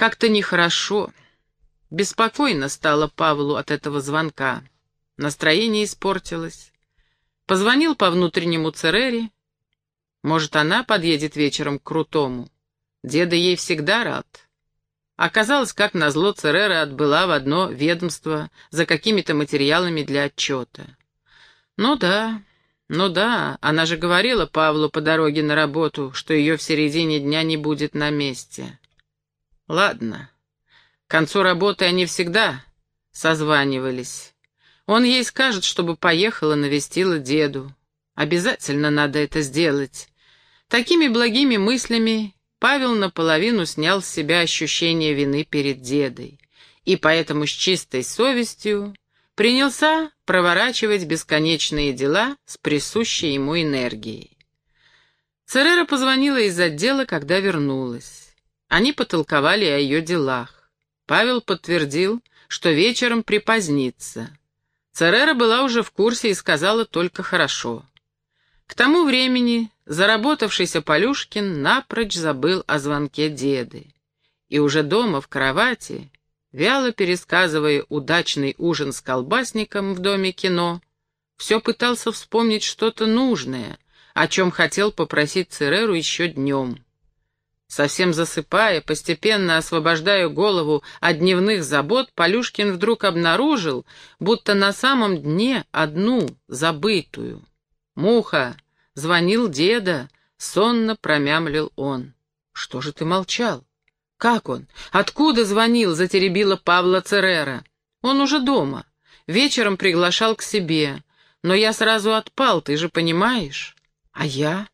Как-то нехорошо. Беспокойно стало Павлу от этого звонка. Настроение испортилось. Позвонил по внутреннему Церере. Может, она подъедет вечером к Крутому. Деда ей всегда рад. Оказалось, как назло, Церера отбыла в одно ведомство за какими-то материалами для отчета. Ну да, ну да, она же говорила Павлу по дороге на работу, что ее в середине дня не будет на месте. Ладно, к концу работы они всегда созванивались. Он ей скажет, чтобы поехала, навестила деду. Обязательно надо это сделать. Такими благими мыслями Павел наполовину снял с себя ощущение вины перед дедой, и поэтому с чистой совестью принялся проворачивать бесконечные дела с присущей ему энергией. Церера позвонила из отдела, когда вернулась. Они потолковали о ее делах. Павел подтвердил, что вечером припозднится. Церера была уже в курсе и сказала только хорошо. К тому времени заработавшийся Полюшкин напрочь забыл о звонке деды. И уже дома, в кровати, вяло пересказывая удачный ужин с колбасником в доме кино, все пытался вспомнить что-то нужное, о чем хотел попросить Цереру еще днем. Совсем засыпая, постепенно освобождая голову от дневных забот, Полюшкин вдруг обнаружил, будто на самом дне одну, забытую. «Муха!» — звонил деда, сонно промямлил он. «Что же ты молчал? Как он? Откуда звонил?» — затеребила Павла Церера. «Он уже дома. Вечером приглашал к себе. Но я сразу отпал, ты же понимаешь. А я?»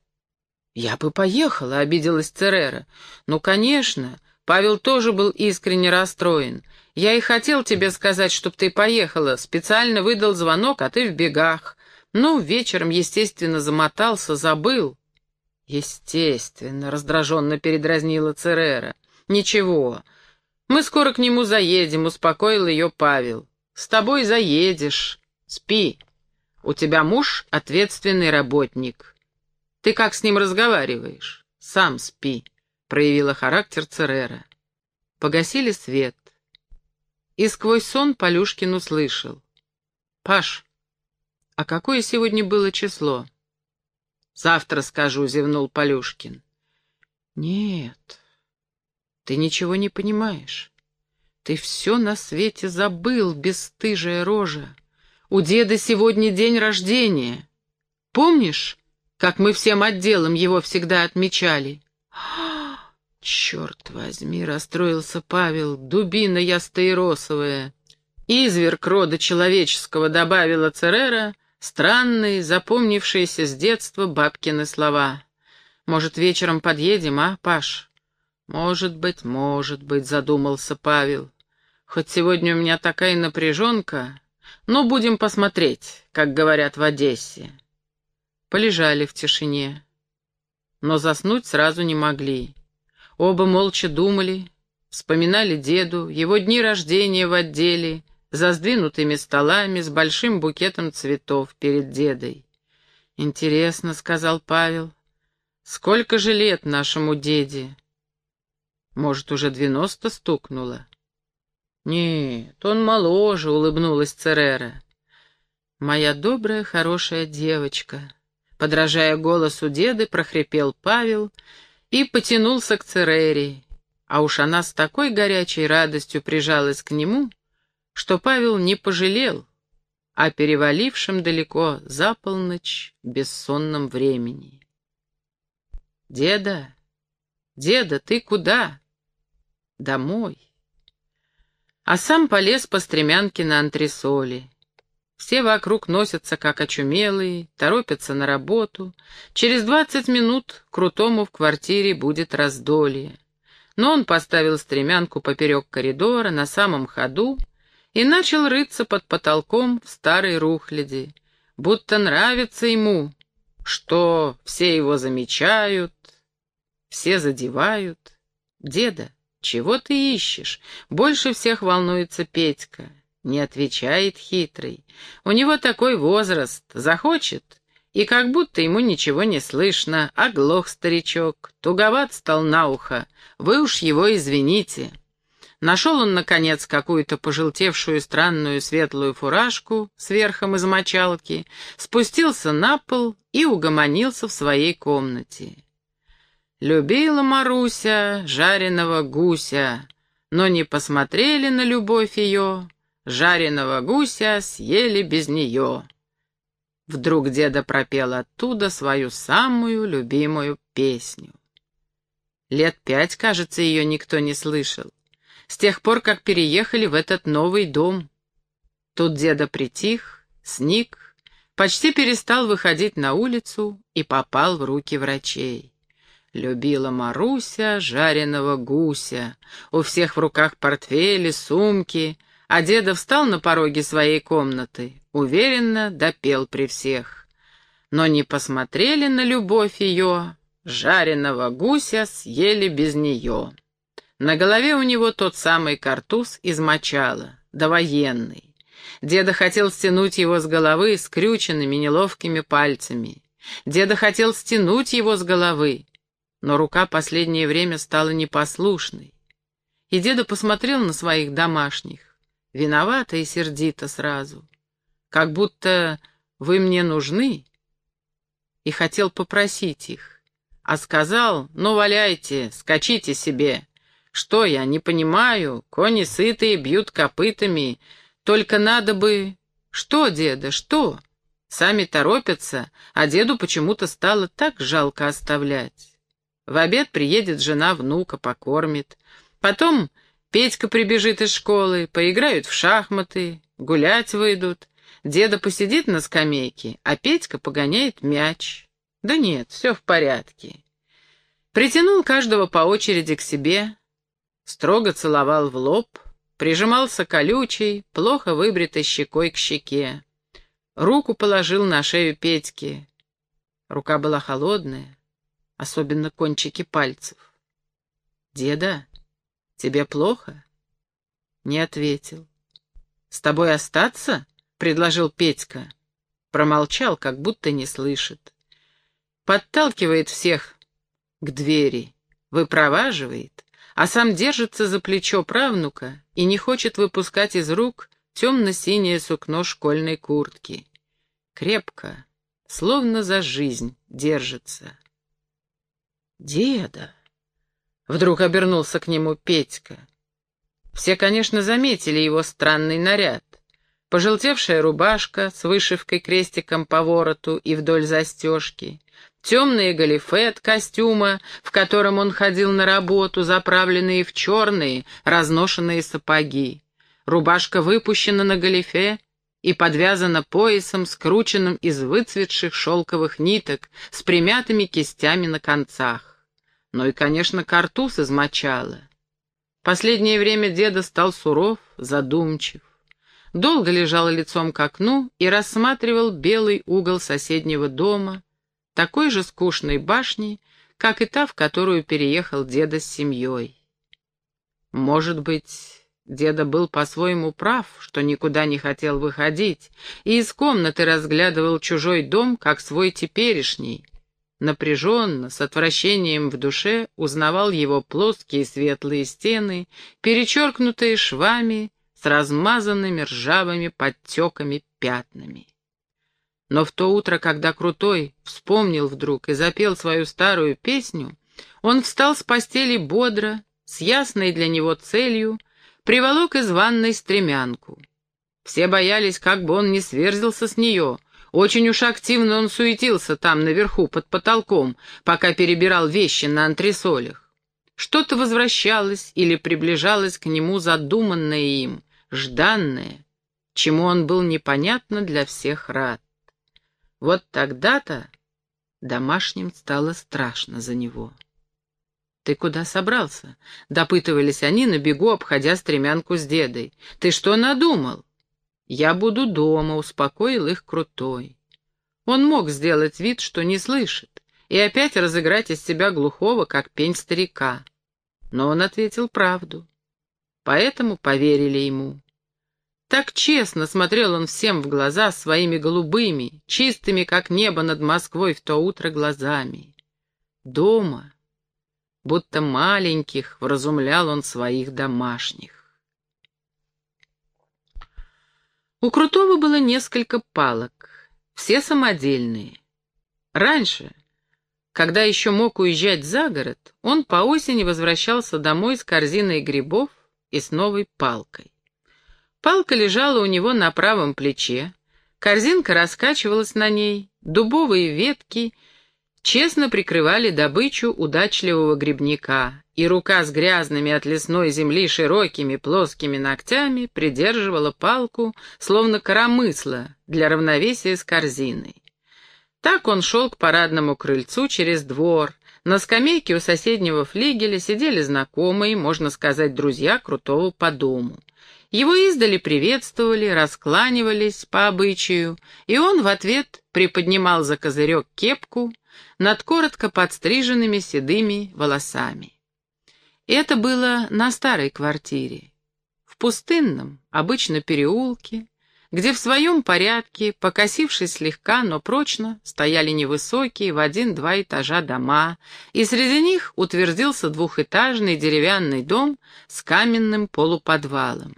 «Я бы поехала», — обиделась Церера. «Ну, конечно». Павел тоже был искренне расстроен. «Я и хотел тебе сказать, чтоб ты поехала. Специально выдал звонок, а ты в бегах. Ну, вечером, естественно, замотался, забыл». «Естественно», — раздраженно передразнила Церера. «Ничего, мы скоро к нему заедем», — успокоил ее Павел. «С тобой заедешь. Спи. У тебя муж — ответственный работник. Ты как с ним разговариваешь? Сам спи», — проявила характер Церера. Погасили свет. И сквозь сон Полюшкин услышал. «Паш, а какое сегодня было число?» «Завтра скажу», — зевнул Полюшкин. «Нет, ты ничего не понимаешь. Ты все на свете забыл, бесстыжая рожа. У деда сегодня день рождения. Помнишь, как мы всем отделом его всегда отмечали. «Черт возьми!» — расстроился Павел. «Дубина я стаиросовая!» «Изверг рода человеческого», — добавила Церера, странные, запомнившиеся с детства бабкины слова. «Может, вечером подъедем, а, Паш?» «Может быть, может быть», — задумался Павел. «Хоть сегодня у меня такая напряженка, но будем посмотреть, как говорят в Одессе». Полежали в тишине. Но заснуть сразу не могли. Оба молча думали, вспоминали деду, его дни рождения в отделе, за сдвинутыми столами с большим букетом цветов перед дедой. «Интересно», — сказал Павел, — «сколько же лет нашему деде?» «Может, уже двенадцато стукнуло?» «Нет, он моложе», — улыбнулась Церера. «Моя добрая, хорошая девочка», Подражая голосу деды, прохрипел Павел и потянулся к Церере, а уж она с такой горячей радостью прижалась к нему, что Павел не пожалел о перевалившем далеко за полночь бессонном времени. «Деда, деда, ты куда?» «Домой». А сам полез по стремянке на антресоли. Все вокруг носятся как очумелые, торопятся на работу. Через двадцать минут Крутому в квартире будет раздолье. Но он поставил стремянку поперек коридора на самом ходу и начал рыться под потолком в старой рухляди, будто нравится ему, что все его замечают, все задевают. «Деда, чего ты ищешь?» Больше всех волнуется Петька. Не отвечает хитрый. У него такой возраст. Захочет, и как будто ему ничего не слышно. Оглох старичок, туговат стал на ухо. Вы уж его извините. Нашел он, наконец, какую-то пожелтевшую странную светлую фуражку с верхом из мочалки, спустился на пол и угомонился в своей комнате. Любила Маруся жареного гуся, но не посмотрели на любовь ее, жареного гуся съели без нее. Вдруг деда пропел оттуда свою самую любимую песню. Лет пять, кажется, ее никто не слышал с тех пор, как переехали в этот новый дом. Тут деда притих, сник, почти перестал выходить на улицу и попал в руки врачей. Любила Маруся жареного гуся, у всех в руках портфели, сумки, а деда встал на пороге своей комнаты, уверенно допел при всех. Но не посмотрели на любовь ее, жареного гуся съели без нее. На голове у него тот самый картуз из мочала, довоенный. Деда хотел стянуть его с головы скрюченными неловкими пальцами. Деда хотел стянуть его с головы, но рука последнее время стала непослушной. И деда посмотрел на своих домашних, виновато и сердито сразу, как будто вы мне нужны, и хотел попросить их, а сказал, ну валяйте, скачите себе, что я, не понимаю? Кони сытые, бьют копытами. Только надо бы... Что, деда, что? Сами торопятся, а деду почему-то стало так жалко оставлять. В обед приедет жена внука, покормит. Потом Петька прибежит из школы, поиграют в шахматы, гулять выйдут. Деда посидит на скамейке, а Петька погоняет мяч. Да нет, все в порядке. Притянул каждого по очереди к себе, строго целовал в лоб, прижимался колючей, плохо выбритой щекой к щеке. Руку положил на шею Петьки. Рука была холодная, особенно кончики пальцев. «Деда, тебе плохо?» Не ответил. «С тобой остаться?» — предложил Петька. Промолчал, как будто не слышит. Подталкивает всех к двери, выпроваживает, а сам держится за плечо правнука и не хочет выпускать из рук темно-синее сукно школьной куртки. Крепко, словно за жизнь, держится. «Деда!» — вдруг обернулся к нему Петька. Все, конечно, заметили его странный наряд. Пожелтевшая рубашка с вышивкой крестиком по вороту и вдоль застежки, темные галифе от костюма, в котором он ходил на работу, заправленные в черные, разношенные сапоги. Рубашка выпущена на галифе и подвязана поясом, скрученным из выцветших шелковых ниток, с примятыми кистями на концах. Ну и, конечно, картуз из мочала. Последнее время деда стал суров, задумчив. Долго лежал лицом к окну и рассматривал белый угол соседнего дома, такой же скучной башни, как и та, в которую переехал деда с семьей. Может быть, деда был по-своему прав, что никуда не хотел выходить, и из комнаты разглядывал чужой дом, как свой теперешний. Напряженно, с отвращением в душе, узнавал его плоские светлые стены, перечеркнутые швами, с размазанными ржавыми подтеками пятнами. Но в то утро, когда Крутой вспомнил вдруг и запел свою старую песню, он встал с постели бодро, с ясной для него целью, приволок из ванной стремянку. Все боялись, как бы он не сверзился с нее. Очень уж активно он суетился там, наверху, под потолком, пока перебирал вещи на антресолях. Что-то возвращалось или приближалось к нему задуманное им, жданное, чему он был непонятно для всех рад. Вот тогда-то домашним стало страшно за него. «Ты куда собрался?» — допытывались они на бегу, обходя стремянку с дедой. «Ты что надумал?» «Я буду дома», — успокоил их крутой. Он мог сделать вид, что не слышит, и опять разыграть из себя глухого, как пень старика. Но он ответил правду. Поэтому поверили ему. Так честно смотрел он всем в глаза своими голубыми, чистыми, как небо над Москвой в то утро глазами. Дома, будто маленьких, вразумлял он своих домашних. У Крутого было несколько палок, все самодельные. Раньше, когда еще мог уезжать за город, он по осени возвращался домой с корзиной грибов и с новой палкой. Палка лежала у него на правом плече, корзинка раскачивалась на ней, дубовые ветки честно прикрывали добычу удачливого грибника, и рука с грязными от лесной земли широкими плоскими ногтями придерживала палку, словно коромысло, для равновесия с корзиной. Так он шел к парадному крыльцу через двор. На скамейке у соседнего флигеля сидели знакомые, можно сказать, друзья Крутого по дому. Его издали приветствовали, раскланивались по обычаю, и он в ответ приподнимал за козырек кепку над коротко подстриженными седыми волосами. Это было на старой квартире. В пустынном, обычно переулке, где в своем порядке, покосившись слегка, но прочно, стояли невысокие в один-два этажа дома, и среди них утвердился двухэтажный деревянный дом с каменным полуподвалом.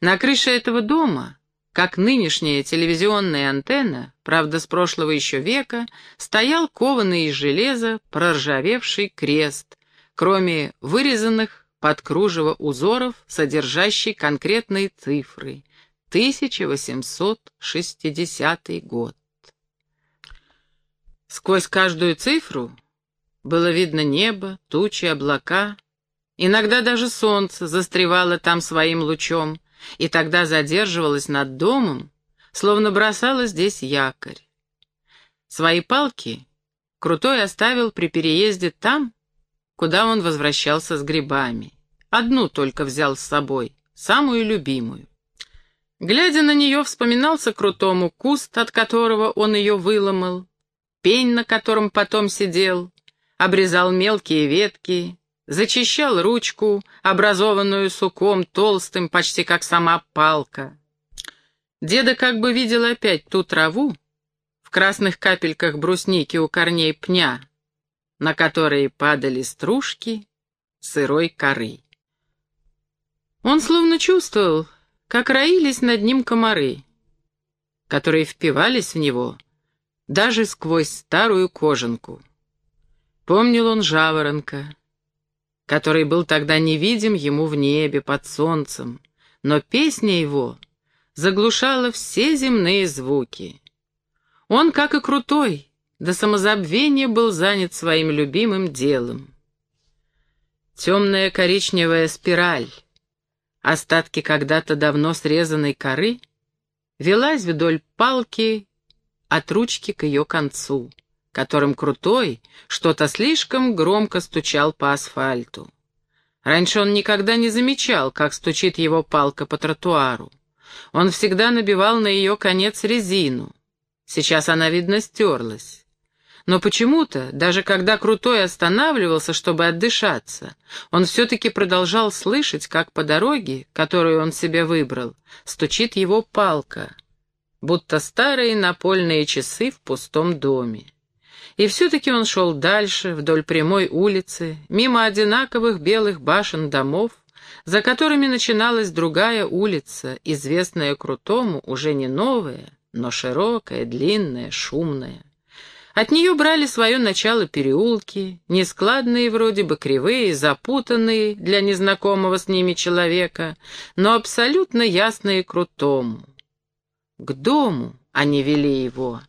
На крыше этого дома, как нынешняя телевизионная антенна, правда, с прошлого еще века, стоял кованый из железа проржавевший крест, кроме вырезанных под кружево узоров, содержащий конкретные цифры. 1860 год. Сквозь каждую цифру было видно небо, тучи, облака. Иногда даже солнце застревало там своим лучом, и тогда задерживалось над домом, словно бросало здесь якорь. Свои палки Крутой оставил при переезде там, куда он возвращался с грибами. Одну только взял с собой, самую любимую. Глядя на нее, вспоминался крутому куст, от которого он ее выломал, пень, на котором потом сидел, обрезал мелкие ветки, зачищал ручку, образованную суком толстым, почти как сама палка. Деда как бы видел опять ту траву в красных капельках брусники у корней пня, на которые падали стружки сырой коры. Он словно чувствовал, как роились над ним комары, которые впивались в него даже сквозь старую кожанку. Помнил он жаворонка, который был тогда невидим ему в небе под солнцем, но песня его заглушала все земные звуки. Он, как и крутой, до самозабвения был занят своим любимым делом. Темная коричневая спираль, остатки когда-то давно срезанной коры, велась вдоль палки от ручки к ее концу, которым крутой что-то слишком громко стучал по асфальту. Раньше он никогда не замечал, как стучит его палка по тротуару. Он всегда набивал на ее конец резину. Сейчас она, видно, стерлась. Но почему-то, даже когда Крутой останавливался, чтобы отдышаться, он все-таки продолжал слышать, как по дороге, которую он себе выбрал, стучит его палка, будто старые напольные часы в пустом доме. И все-таки он шел дальше, вдоль прямой улицы, мимо одинаковых белых башен домов, за которыми начиналась другая улица, известная Крутому, уже не новая, но широкая, длинная, шумная. От нее брали свое начало переулки, нескладные вроде бы, кривые, запутанные для незнакомого с ними человека, но абсолютно ясные крутому. К дому они вели его.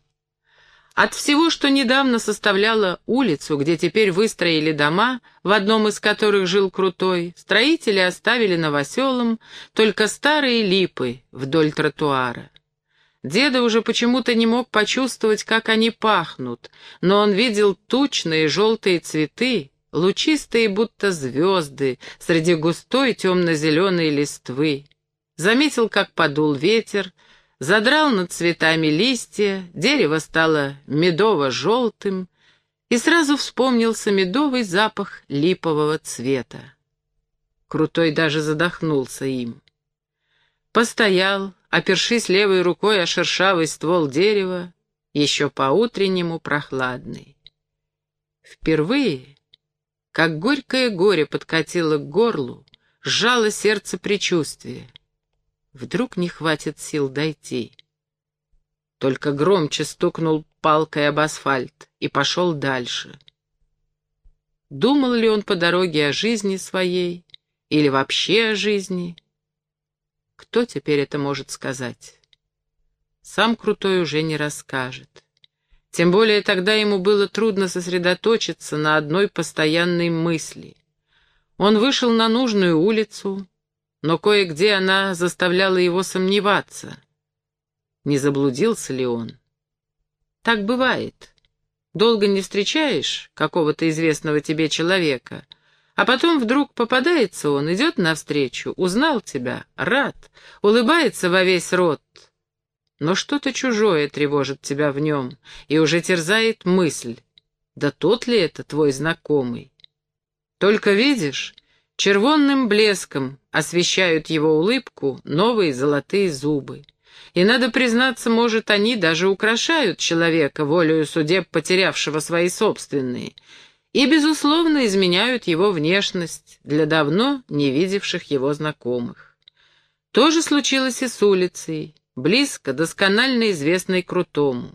От всего, что недавно составляло улицу, где теперь выстроили дома, в одном из которых жил Крутой, строители оставили новоселом только старые липы вдоль тротуара. Деда уже почему-то не мог почувствовать, как они пахнут, но он видел тучные желтые цветы, лучистые будто звезды, среди густой темно-зеленой листвы. Заметил, как подул ветер, задрал над цветами листья, дерево стало медово-желтым, и сразу вспомнился медовый запах липового цвета. Крутой даже задохнулся им. Постоял, опершись левой рукой о шершавый ствол дерева, еще по-утреннему прохладный. Впервые, как горькое горе подкатило к горлу, сжало сердце предчувствие. Вдруг не хватит сил дойти. Только громче стукнул палкой об асфальт и пошел дальше. Думал ли он по дороге о жизни своей или вообще о жизни? Кто теперь это может сказать? Сам Крутой уже не расскажет. Тем более тогда ему было трудно сосредоточиться на одной постоянной мысли. Он вышел на нужную улицу, но кое-где она заставляла его сомневаться. Не заблудился ли он? Так бывает. Долго не встречаешь какого-то известного тебе человека, а потом вдруг попадается он, идет навстречу, узнал тебя, рад, улыбается во весь рот. Но что-то чужое тревожит тебя в нем, и уже терзает мысль, да тот ли это твой знакомый? Только видишь, червонным блеском освещают его улыбку новые золотые зубы. И, надо признаться, может, они даже украшают человека, волею судеб потерявшего свои собственные, и, безусловно, изменяют его внешность для давно не видевших его знакомых. То же случилось и с улицей, близко, досконально известной Крутому.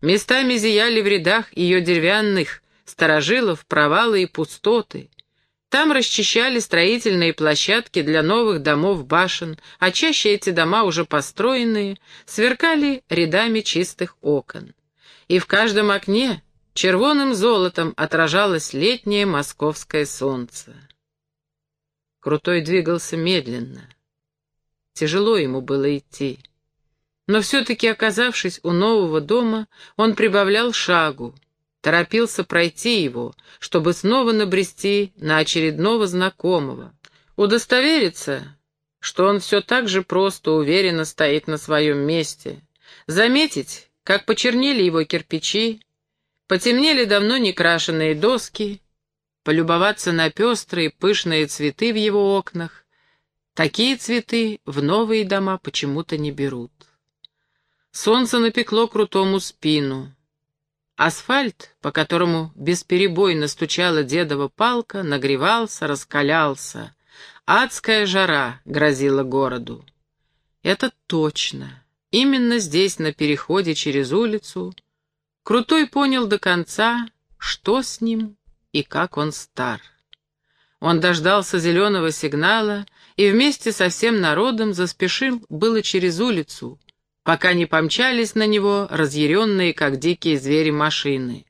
Местами зияли в рядах ее деревянных сторожилов провалы и пустоты, там расчищали строительные площадки для новых домов-башен, а чаще эти дома, уже построенные, сверкали рядами чистых окон. И в каждом окне червоным золотом отражалось летнее московское солнце. Крутой двигался медленно. Тяжело ему было идти. Но все-таки, оказавшись у нового дома, он прибавлял шагу, торопился пройти его, чтобы снова набрести на очередного знакомого, удостовериться, что он все так же просто уверенно стоит на своем месте, заметить, как почернели его кирпичи, потемнели давно не крашеные доски, полюбоваться на пестрые пышные цветы в его окнах. Такие цветы в новые дома почему-то не берут. Солнце напекло крутому спину. Асфальт, по которому бесперебойно стучала дедова палка, нагревался, раскалялся. Адская жара грозила городу. Это точно. Именно здесь, на переходе через улицу, Крутой понял до конца, что с ним и как он стар. Он дождался зеленого сигнала и вместе со всем народом заспешил было через улицу, пока не помчались на него разъяренные, как дикие звери, машины.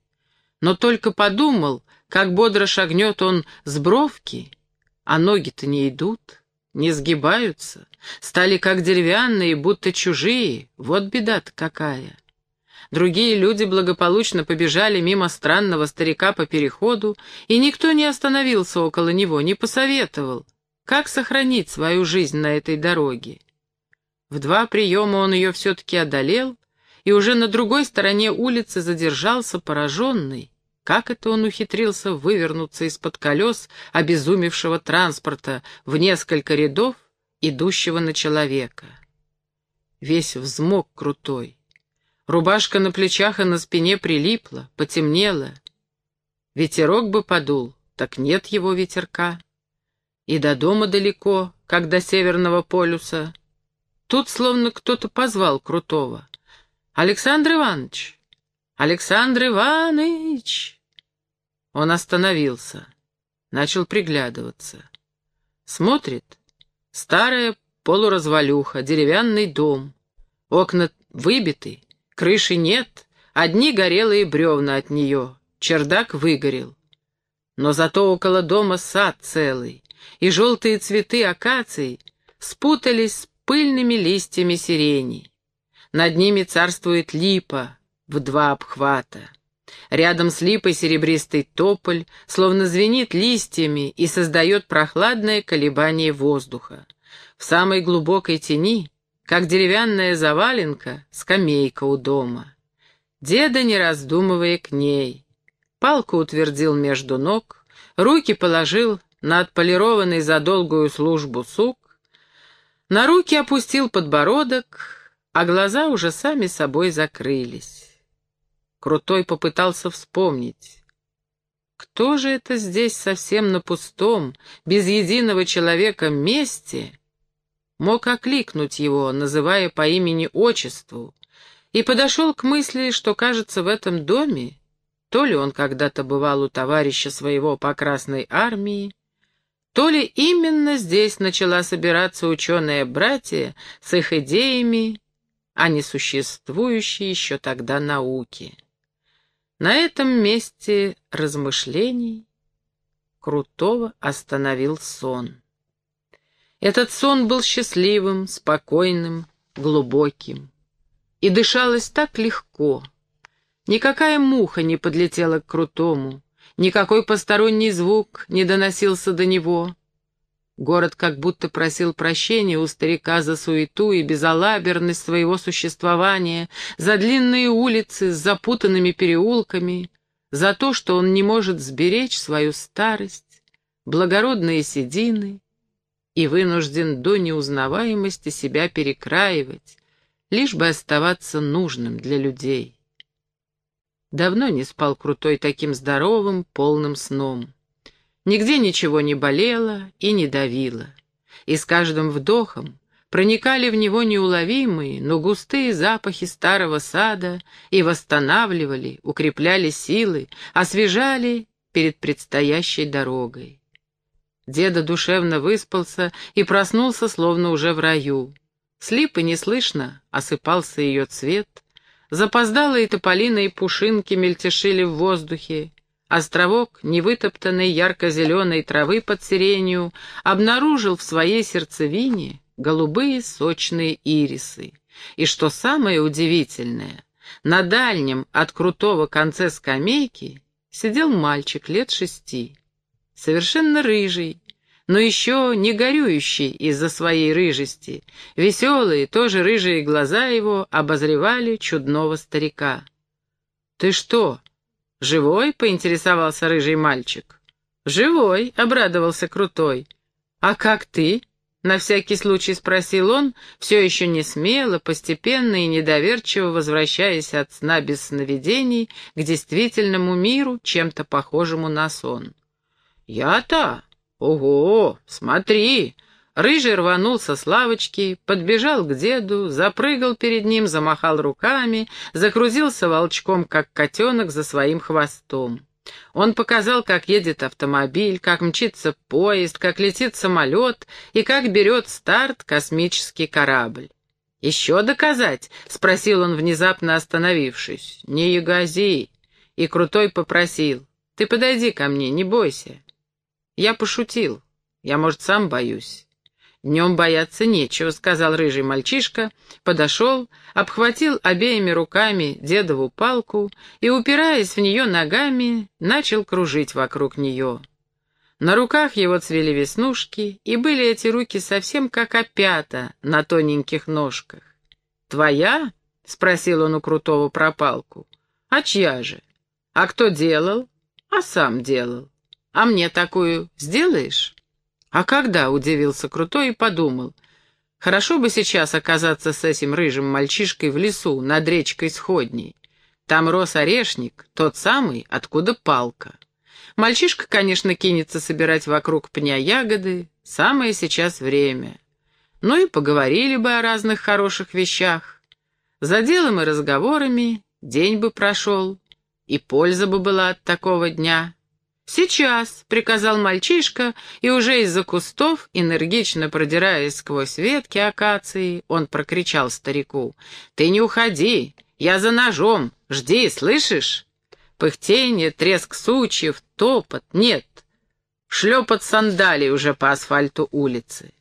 Но только подумал, как бодро шагнет он с бровки, а ноги-то не идут, не сгибаются, стали как деревянные, будто чужие, вот беда-то какая. Другие люди благополучно побежали мимо странного старика по переходу, и никто не остановился около него, не посоветовал, как сохранить свою жизнь на этой дороге. В два приема он ее все-таки одолел, и уже на другой стороне улицы задержался пораженный. Как это он ухитрился вывернуться из-под колес обезумевшего транспорта в несколько рядов, идущего на человека? Весь взмок крутой. Рубашка на плечах и на спине прилипла, потемнела. Ветерок бы подул, так нет его ветерка. И до дома далеко, как до Северного полюса. Тут словно кто-то позвал Крутого. «Александр Иванович! Александр Иванович!» Он остановился, начал приглядываться. Смотрит, старая полуразвалюха, деревянный дом. Окна выбиты, крыши нет, одни горелые бревна от нее, чердак выгорел. Но зато около дома сад целый, и желтые цветы акаций спутались с пыльными листьями сирени. Над ними царствует липа в два обхвата. Рядом с липой серебристый тополь, словно звенит листьями и создает прохладное колебание воздуха. В самой глубокой тени, как деревянная заваленка, скамейка у дома. Деда, не раздумывая, к ней. Палку утвердил между ног, руки положил на отполированный за долгую службу сук, на руки опустил подбородок, а глаза уже сами собой закрылись. Крутой попытался вспомнить. Кто же это здесь совсем на пустом, без единого человека месте мог окликнуть его, называя по имени-отчеству, и подошел к мысли, что, кажется, в этом доме, то ли он когда-то бывал у товарища своего по Красной Армии, то ли именно здесь начала собираться ученые-братья с их идеями о несуществующей еще тогда науке. На этом месте размышлений Крутого остановил сон. Этот сон был счастливым, спокойным, глубоким. И дышалось так легко. Никакая муха не подлетела к Крутому, никакой посторонний звук не доносился до него. Город как будто просил прощения у старика за суету и безалаберность своего существования, за длинные улицы с запутанными переулками, за то, что он не может сберечь свою старость, благородные седины и вынужден до неузнаваемости себя перекраивать, лишь бы оставаться нужным для людей. Давно не спал Крутой таким здоровым, полным сном. Нигде ничего не болело и не давило. И с каждым вдохом проникали в него неуловимые, но густые запахи старого сада и восстанавливали, укрепляли силы, освежали перед предстоящей дорогой. Деда душевно выспался и проснулся, словно уже в раю. Слипы неслышно осыпался ее цвет, запоздалые тополиные пушинки мельтешили в воздухе, Островок невытоптанной ярко-зеленой травы под сиренью обнаружил в своей сердцевине голубые сочные ирисы. И что самое удивительное, на дальнем от крутого конце скамейки сидел мальчик лет шести, совершенно рыжий, но еще не горюющий из-за своей рыжести. Веселые, тоже рыжие глаза его обозревали чудного старика. «Ты что, «Живой?» — поинтересовался рыжий мальчик. «Живой», — обрадовался Крутой. «А как ты?» — на всякий случай спросил он, все еще не смело, постепенно и недоверчиво возвращаясь от сна без сновидений к действительному миру, чем-то похожему на сон. «Я-то? Ого! Смотри!» Рыжий рванулся с лавочки, подбежал к деду, запрыгал перед ним, замахал руками, закрузился волчком, как котенок, за своим хвостом. Он показал, как едет автомобиль, как мчится поезд, как летит самолет и как берет старт космический корабль. «Еще доказать?» — спросил он, внезапно остановившись. «Не ягози!» И Крутой попросил. «Ты подойди ко мне, не бойся». Я пошутил. Я, может, сам боюсь. «Днем бояться нечего», — сказал рыжий мальчишка, подошел, обхватил обеими руками дедову палку и, упираясь в нее ногами, начал кружить вокруг нее. На руках его цвели веснушки, и были эти руки совсем как опята на тоненьких ножках. «Твоя?» — спросил он у крутого пропалку. «А чья же? А кто делал?» «А сам делал. А мне такую сделаешь?» «А когда?» — удивился Крутой и подумал. «Хорошо бы сейчас оказаться с этим рыжим мальчишкой в лесу, над речкой Сходней. Там рос орешник, тот самый, откуда палка. Мальчишка, конечно, кинется собирать вокруг пня ягоды, самое сейчас время. Ну и поговорили бы о разных хороших вещах. За делом и разговорами день бы прошел, и польза бы была от такого дня». «Сейчас», — приказал мальчишка, и уже из-за кустов, энергично продираясь сквозь ветки акации, он прокричал старику. «Ты не уходи, я за ножом, жди, слышишь?» Пыхтение, треск сучьев, топот, нет, шлепот сандалий уже по асфальту улицы.